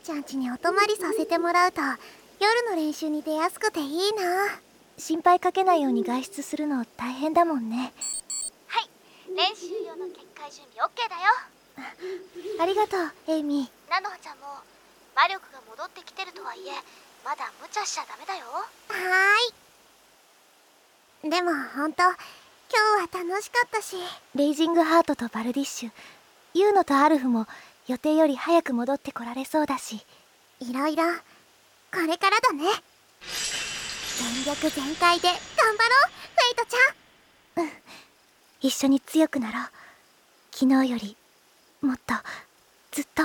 トちゃん家にお泊まりさせてもらうと夜の練習に出やすくていいな。心配かけないように外出するの大変だもんね。はい練習用の結界準備 OK だよ。ありがとうエイミー。菜の葉ちゃんも魔力が戻ってきてるとはいえまだ無茶しちゃダメだよ。はーい。でも本当今日は楽しかったし。レイジングハートとバルディッシュ。ユーノとアルフも予定より早く戻ってこられそうだし。いろいろ。これからだね。全力全開で頑張ろうフェイトちゃん。うん。一緒に強くなろう。昨日よりもっとずっと。